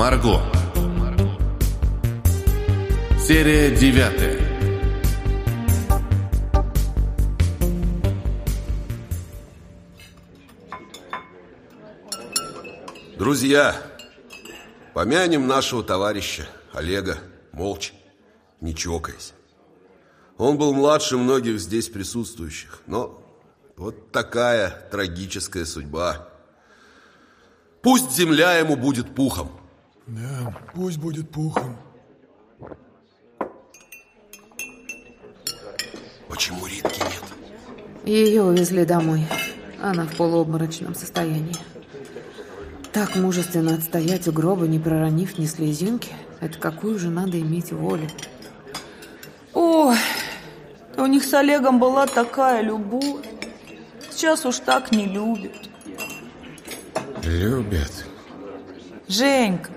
Марго. Серия девятая. Друзья, помянем нашего товарища Олега молча, не чокаясь. Он был младше многих здесь присутствующих, но вот такая трагическая судьба. Пусть земля ему будет пухом. Да, пусть будет пухом. Почему Ритки нет? Ее увезли домой. Она в полуобморочном состоянии. Так мужественно отстоять у гроба, не проронив ни слезинки, это какую же надо иметь волю. Ой, у них с Олегом была такая любовь. Сейчас уж так не любят. Любят. Женька,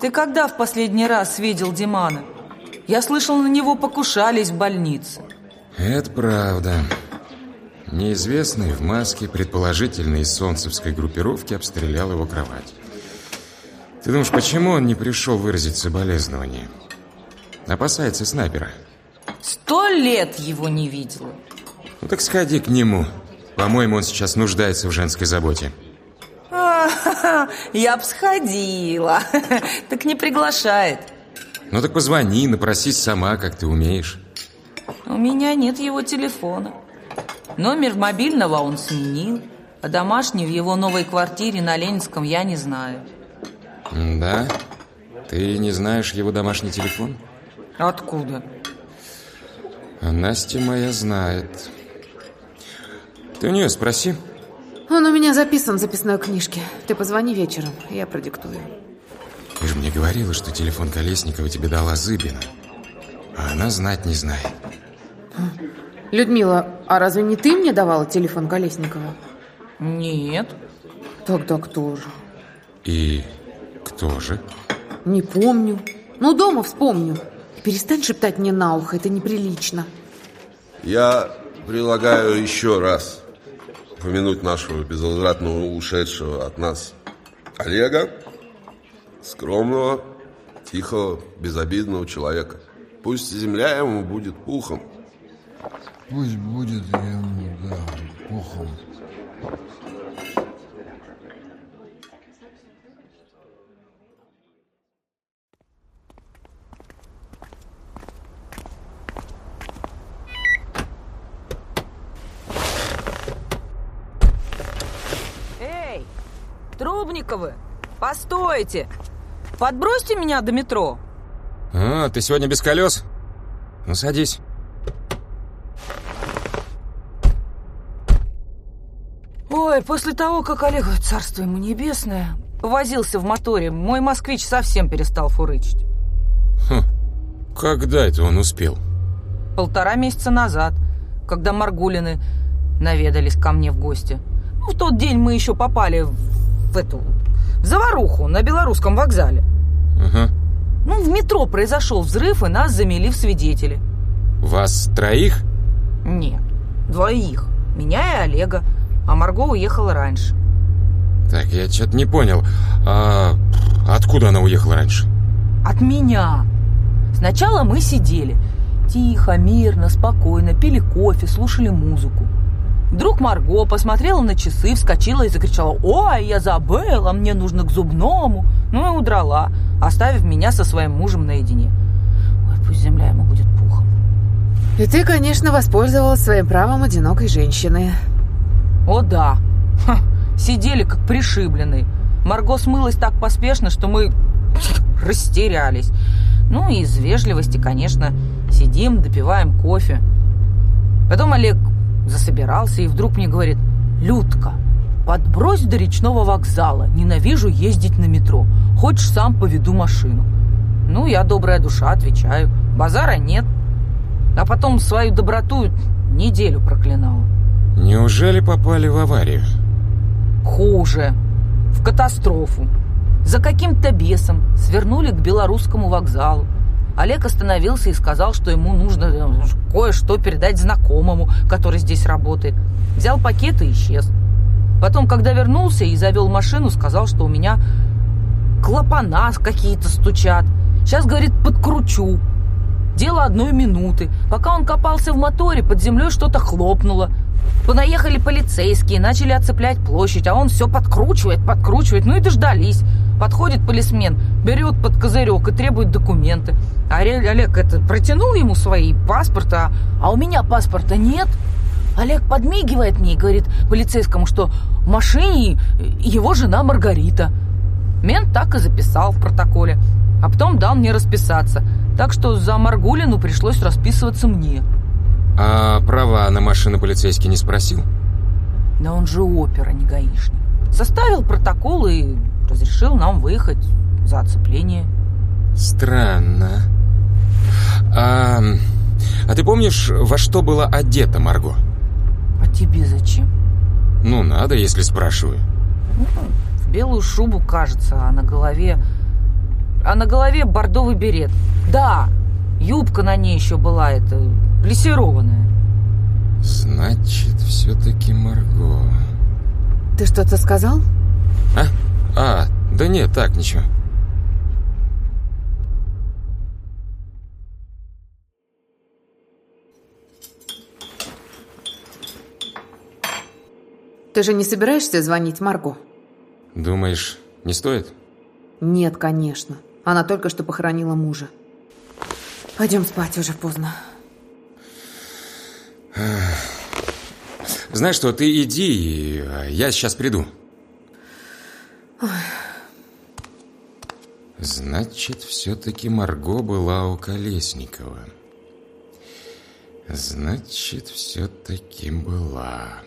ты когда в последний раз видел Димана? Я слышал, на него покушались в больнице. Это правда. Неизвестный в маске, предположительно из солнцевской группировки, обстрелял его кровать. Ты думаешь, почему он не пришел выразить соболезнования? Опасается снайпера. Сто лет его не видела. Ну так сходи к нему. По-моему, он сейчас нуждается в женской заботе. А, я б сходила. Так не приглашает. Ну так позвони, напросись сама, как ты умеешь. У меня нет его телефона. Номер мобильного он сменил, а домашний в его новой квартире на Ленинском я не знаю. Да? Ты не знаешь его домашний телефон? Откуда? А Настя моя знает. Ты у нее спроси. Он у меня записан в записной книжке. Ты позвони вечером, я продиктую. Ты же мне говорила, что телефон Колесникова тебе дала Зыбина. А она знать не знает. Людмила, а разве не ты мне давала телефон Колесникова? Нет. Тогда кто же? И кто же? Не помню. Ну, дома вспомню. Перестань шептать мне на ухо, это неприлично. Я предлагаю еще раз упомянуть нашего безвозвратно ушедшего от нас Олега, скромного, тихого, безобидного человека. Пусть земля ему будет пухом. Пусть будет ему, да, пухом. Постойте. Подбросьте меня до метро. А, ты сегодня без колес? Ну, садись. Ой, после того, как Олег, царство ему небесное, возился в моторе, мой москвич совсем перестал фурычить. Когда это он успел? Полтора месяца назад, когда Маргулины наведались ко мне в гости. Ну, в тот день мы еще попали в, в эту в заваруху на белорусском вокзале. Ага. Ну, в метро произошел взрыв, и нас замели в свидетели. Вас троих? Нет, двоих. Меня и Олега. А Марго уехала раньше. Так, я что-то не понял. А откуда она уехала раньше? От меня. Сначала мы сидели. Тихо, мирно, спокойно, пили кофе, слушали музыку. Вдруг Марго посмотрела на часы, вскочила и закричала «Ой, я забыла, мне нужно к зубному!» Ну и удрала, оставив меня со своим мужем наедине. Ой, пусть земля ему будет пухом. И ты, конечно, воспользовалась своим правом одинокой женщины. О да, Ха, сидели как пришибленные. Марго смылась так поспешно, что мы растерялись. Ну и из вежливости, конечно, сидим, допиваем кофе. Потом Олег засобирался и вдруг мне говорит, «Людка, подбрось до речного вокзала, ненавижу ездить на метро. Хочешь, сам поведу машину». Ну, я добрая душа, отвечаю, базара нет. А потом свою доброту неделю проклинала. Неужели попали в аварию? Хуже. В катастрофу. За каким-то бесом свернули к белорусскому вокзалу. Олег остановился и сказал, что ему нужно э, кое-что передать знакомому, который здесь работает. Взял пакет и исчез. Потом, когда вернулся и завел машину, сказал, что у меня клапана какие-то стучат. Сейчас, говорит, подкручу. Дело одной минуты. Пока он копался в моторе, под землей что-то хлопнуло. Понаехали полицейские, начали оцеплять площадь, а он все подкручивает, подкручивает, ну и дождались. Подходит полисмен, берет под козырек и требует документы. А Олег это протянул ему свои паспорта, а, а у меня паспорта нет. Олег подмигивает мне и говорит полицейскому, что в машине его жена Маргарита. Мент так и записал в протоколе, а потом дал мне расписаться. Так что за Маргулину пришлось расписываться мне. А права на машину полицейский не спросил? Да он же опера, не гаишник. Составил протокол и разрешил нам выехать за оцепление. Странно. А, а ты помнишь, во что была одета Марго? А тебе зачем? Ну, надо, если спрашиваю. Ну, в белую шубу, кажется, а на голове... А на голове бордовый берет. Да, юбка на ней еще была, это, плессированная. Значит, все-таки Марго. Ты что-то сказал? А? А, да нет, так, ничего. Ты же не собираешься звонить Марго? Думаешь, не стоит? Нет, конечно. Она только что похоронила мужа. Пойдем спать, уже поздно. Знаешь что, ты иди, я сейчас приду. Ой. Значит, все-таки Марго была у Колесникова. Значит, все-таки была...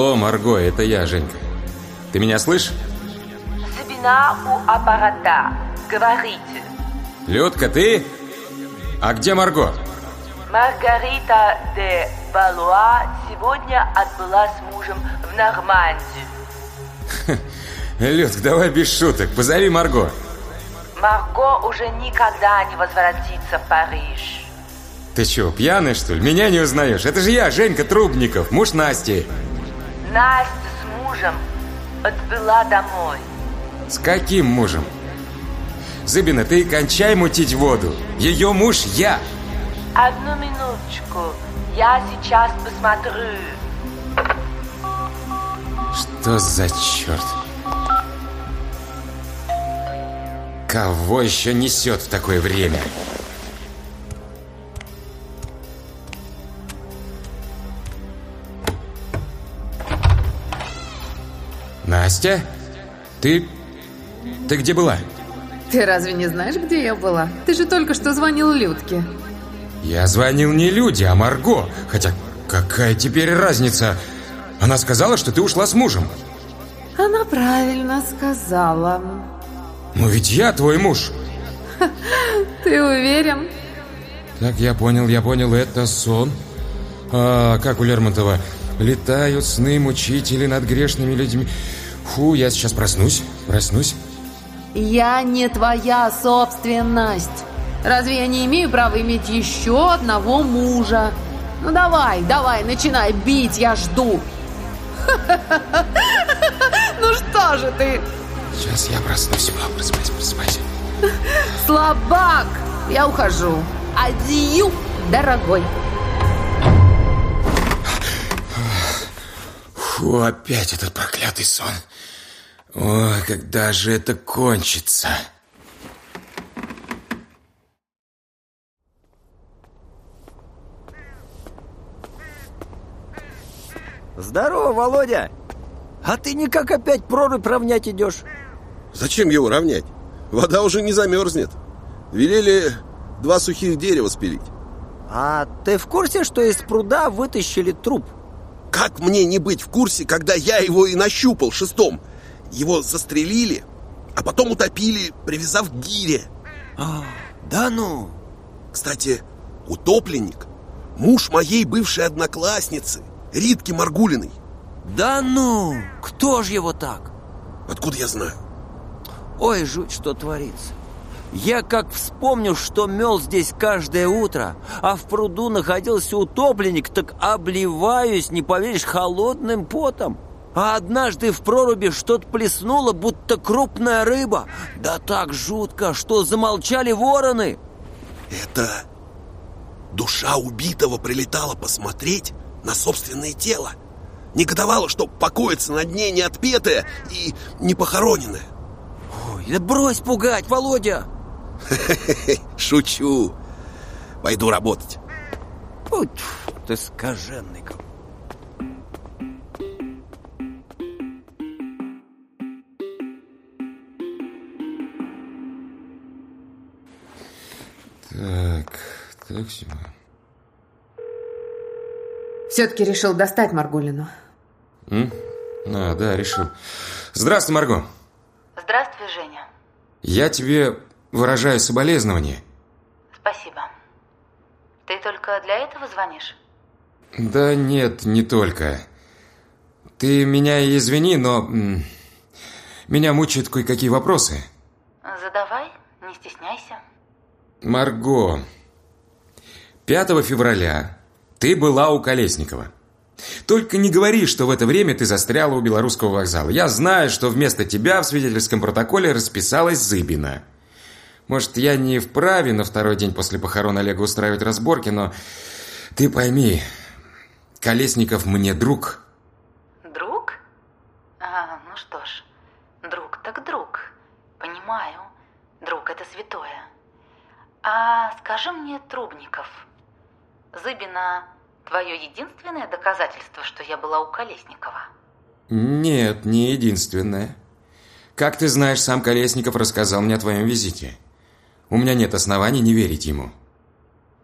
Алло, Марго, это я, Женька. Ты меня слышишь? Сабина у аппарата. Говорите. Людка, ты? А где Марго? Маргарита де Балуа сегодня отбыла с мужем в Нормандию. Людк, давай без шуток, позови Марго. Марго уже никогда не возвратится в Париж. Ты что, пьяный, что ли? Меня не узнаешь? Это же я, Женька Трубников, муж Насти. Настя с мужем отбыла домой. С каким мужем? Зыбина, ты кончай мутить воду. Ее муж я. Одну минуточку. Я сейчас посмотрю. Что за черт? Кого еще несет в такое время? Настя? Ты... Ты где была? Ты разве не знаешь, где я была? Ты же только что звонил Людке. Я звонил не Люде, а Марго. Хотя какая теперь разница? Она сказала, что ты ушла с мужем. Она правильно сказала. Но ведь я твой муж. Ты уверен? Так, я понял, я понял, это сон. А, как у Лермонтова. Летают сны мучители над грешными людьми. Фу, я сейчас проснусь, проснусь. Я не твоя собственность. Разве я не имею права иметь еще одного мужа? Ну давай, давай, начинай бить, я жду. Ну что же ты? Сейчас я проснусь, мам, просыпайся, просыпайся. Слабак, я ухожу. Адью, дорогой. Фу, опять этот проклятый сон. О, когда же это кончится? Здорово, Володя! А ты никак опять прорубь равнять идешь? Зачем его равнять? Вода уже не замерзнет. Велели два сухих дерева спилить. А ты в курсе, что из пруда вытащили труп? Как мне не быть в курсе, когда я его и нащупал шестом? Его застрелили, а потом утопили, привязав к гире. А, да ну? Кстати, утопленник Муж моей бывшей одноклассницы, Ритки Маргулиной. Да ну, кто ж его так? Откуда я знаю? Ой, жуть, что творится. Я как вспомню, что мел здесь каждое утро, а в пруду находился утопленник, так обливаюсь, не поверишь, холодным потом. А однажды в проруби что-то плеснуло, будто крупная рыба. Да так жутко, что замолчали вороны. Это душа убитого прилетала посмотреть на собственное тело. Негодовала, что покоится на дне неотпетая и не похороненная. Ой, да брось пугать, Володя! Шучу. Пойду работать. Ой, ты скаженный какой. Так, так, Сима. Все-таки решил достать Маргулину. М? А, да, решил. Здравствуй, Марго. Здравствуй, Женя. Я тебе выражаю соболезнования. Спасибо. Ты только для этого звонишь? Да нет, не только. Ты меня извини, но... Меня мучают кое-какие вопросы. Задавай, не стесняйся. Марго, 5 февраля ты была у Колесникова. Только не говори, что в это время ты застряла у Белорусского вокзала. Я знаю, что вместо тебя в свидетельском протоколе расписалась Зыбина. Может, я не вправе на второй день после похорон Олега устраивать разборки, но ты пойми, Колесников мне друг. Друг? А, ну что ж, друг так друг. Понимаю, друг это святое. А скажи мне, Трубников, Зыбина твое единственное доказательство, что я была у Колесникова? Нет, не единственное. Как ты знаешь, сам Колесников рассказал мне о твоем визите. У меня нет оснований не верить ему.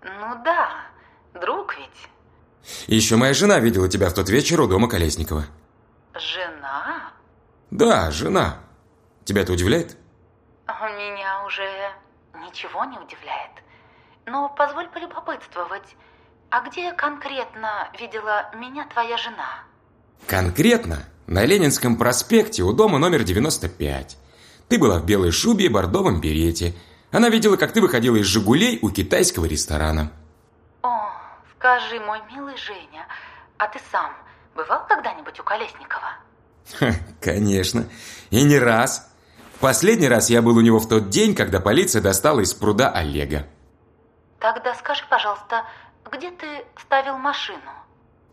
Ну да, друг ведь. Еще моя жена видела тебя в тот вечер у дома Колесникова. Жена? Да, жена. Тебя это удивляет? Меня уже ничего не удивляет. Но позволь полюбопытствовать, а где конкретно видела меня твоя жена? Конкретно на Ленинском проспекте у дома номер 95. Ты была в белой шубе и бордовом берете. Она видела, как ты выходила из «Жигулей» у китайского ресторана. О, скажи, мой милый Женя, а ты сам бывал когда-нибудь у Колесникова? Ха, конечно. И не раз. Последний раз я был у него в тот день, когда полиция достала из пруда Олега. Тогда скажи, пожалуйста, где ты ставил машину?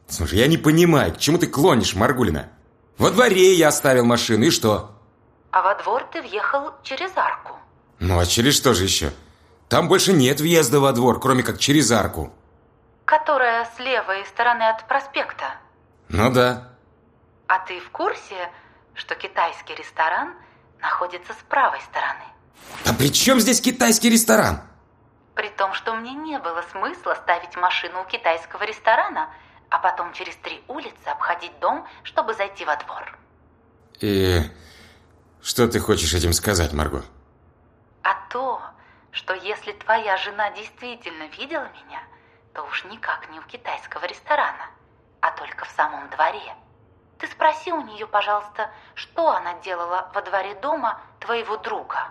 Слушай, я не понимаю, к чему ты клонишь, Маргулина? Во дворе я оставил машину, и что? А во двор ты въехал через арку. Ну, а через что же еще? Там больше нет въезда во двор, кроме как через арку. Которая с левой стороны от проспекта. Ну да. А ты в курсе, что китайский ресторан находится с правой стороны? А при чем здесь китайский ресторан? При том, что мне не было смысла ставить машину у китайского ресторана, а потом через три улицы обходить дом, чтобы зайти во двор. И что ты хочешь этим сказать, Марго? То, что если твоя жена действительно видела меня, то уж никак не у китайского ресторана, а только в самом дворе. Ты спроси у нее, пожалуйста, что она делала во дворе дома твоего друга.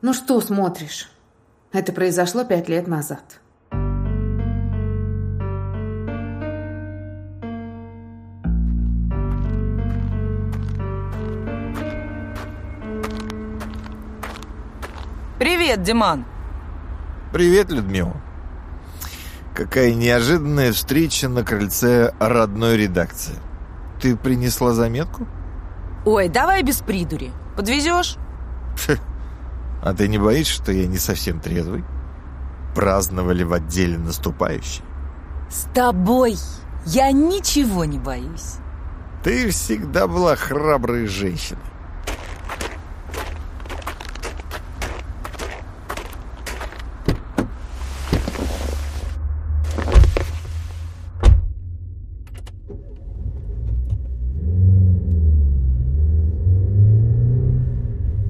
Ну что смотришь? Это произошло пять лет назад. Привет, Диман. Привет, Людмила. Какая неожиданная встреча на крыльце родной редакции. Ты принесла заметку? Ой, давай без придури. Подвезешь? А ты не боишься, что я не совсем трезвый? Праздновали в отделе наступающий. С тобой я ничего не боюсь. Ты всегда была храброй женщиной.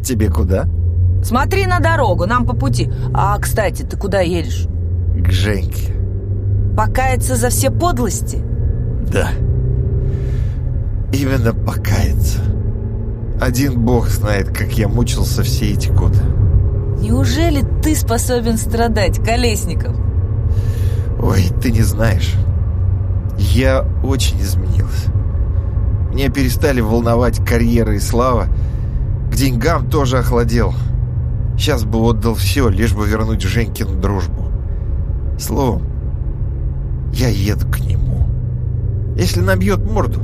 Тебе куда? Смотри на дорогу, нам по пути. А, кстати, ты куда едешь? К Женьке. Покаяться за все подлости? Да. Именно покаяться. Один бог знает, как я мучился все эти годы. Неужели ты способен страдать, Колесников? Ой, ты не знаешь. Я очень изменился. Меня перестали волновать карьера и слава. Деньгам тоже охладел. Сейчас бы отдал все, лишь бы вернуть Женькину дружбу. Словом, я еду к нему. Если набьет морду,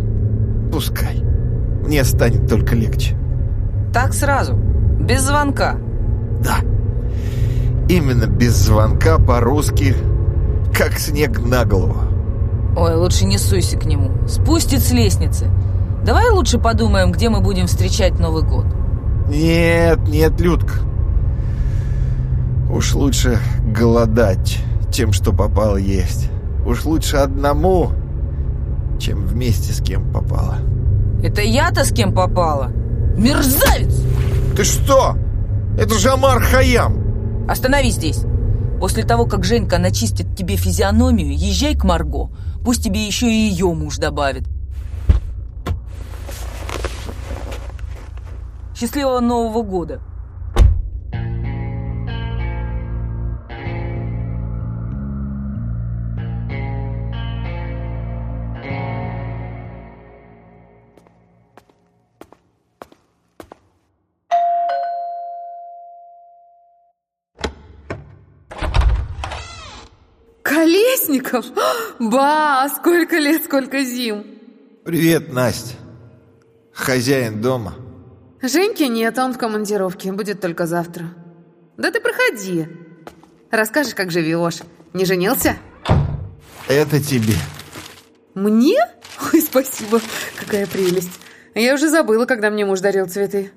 пускай. Мне станет только легче. Так сразу, без звонка. Да. Именно без звонка по-русски, как снег на голову. Ой, лучше не суйся к нему. Спустит с лестницы. Давай лучше подумаем, где мы будем встречать Новый год. Нет, нет, Людка. Уж лучше голодать, чем что попало есть. Уж лучше одному, чем вместе с кем попало. Это я-то с кем попала? Мерзавец! Ты что? Это же Амар Хаям! Остановись здесь. После того, как Женька начистит тебе физиономию, езжай к Марго. Пусть тебе еще и ее муж добавит. Счастливого Нового года! Колесников? Ба, сколько лет, сколько зим. Привет, Настя. Хозяин дома. Женьки нет, он в командировке, будет только завтра. Да ты проходи. Расскажешь, как живешь. Не женился? Это тебе. Мне? Ой, спасибо, какая прелесть. Я уже забыла, когда мне муж дарил цветы.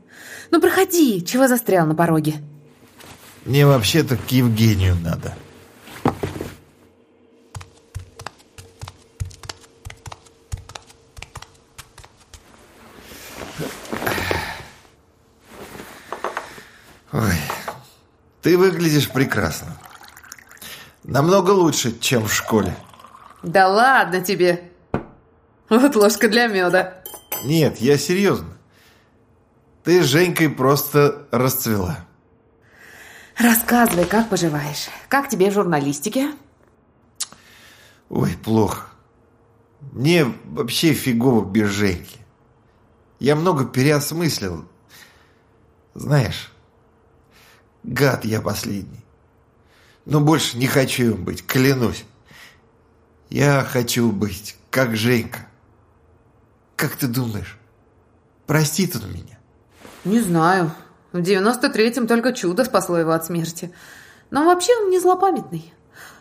Ну, проходи, чего застрял на пороге? Мне вообще-то к Евгению надо. Ты выглядишь прекрасно. Намного лучше, чем в школе. Да ладно тебе. Вот ложка для меда. Нет, я серьезно. Ты с Женькой просто расцвела. Рассказывай, как поживаешь? Как тебе в журналистике? Ой, плохо. Мне вообще фигово без Женьки. Я много переосмыслил. Знаешь, гад я последний. Но больше не хочу им быть, клянусь. Я хочу быть, как Женька. Как ты думаешь, простит он меня? Не знаю. В 93-м только чудо спасло его от смерти. Но вообще он не злопамятный.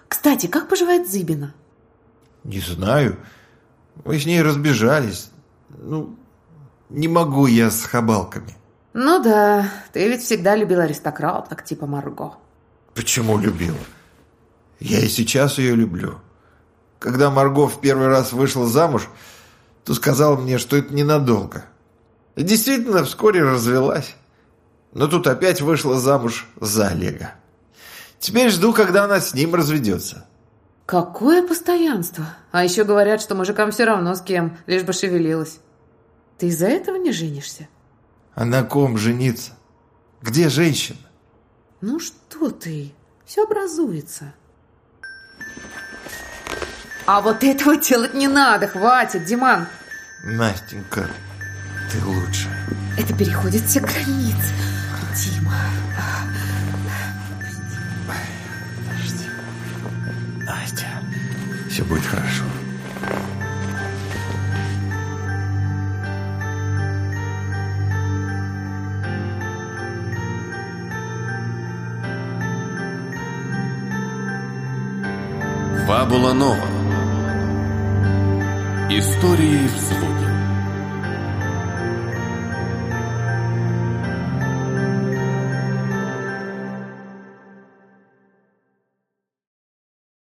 Кстати, как поживает Зыбина? Не знаю. Мы с ней разбежались. Ну, не могу я с хабалками. Ну да, ты ведь всегда любил аристократок типа Марго. Почему любил? Я и сейчас ее люблю. Когда Марго в первый раз вышла замуж, то сказала мне, что это ненадолго. И действительно, вскоре развелась. Но тут опять вышла замуж за Олега. Теперь жду, когда она с ним разведется. Какое постоянство. А еще говорят, что мужикам все равно с кем, лишь бы шевелилась. Ты из-за этого не женишься? А на ком жениться? Где женщина? Ну что ты, все образуется. А вот этого делать не надо, хватит, Диман. Настенька, ты лучшая. Это переходит все границы. Дима. Подожди. Настя, все будет хорошо. Фабула Нова. Истории в звуке.